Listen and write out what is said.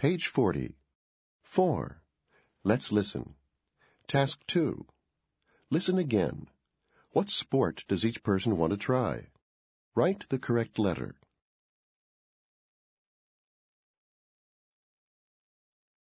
Page 40. 4. Let's listen. Task 2. Listen again. What sport does each person want to try? Write the correct letter.